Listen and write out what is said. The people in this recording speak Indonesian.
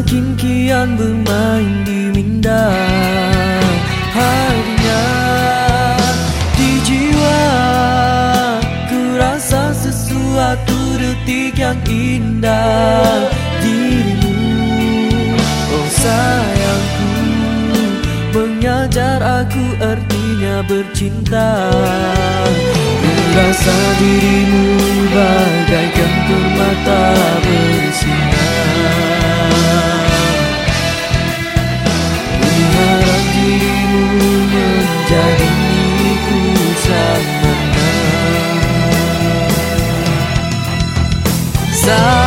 Semakin kian bermain di minda Harinya. Di jiwa Ku rasa sesuatu detik yang indah. Dirimu, oh sayangku Mengajar aku artinya bercinta. Merasa dirimu bagaikan sun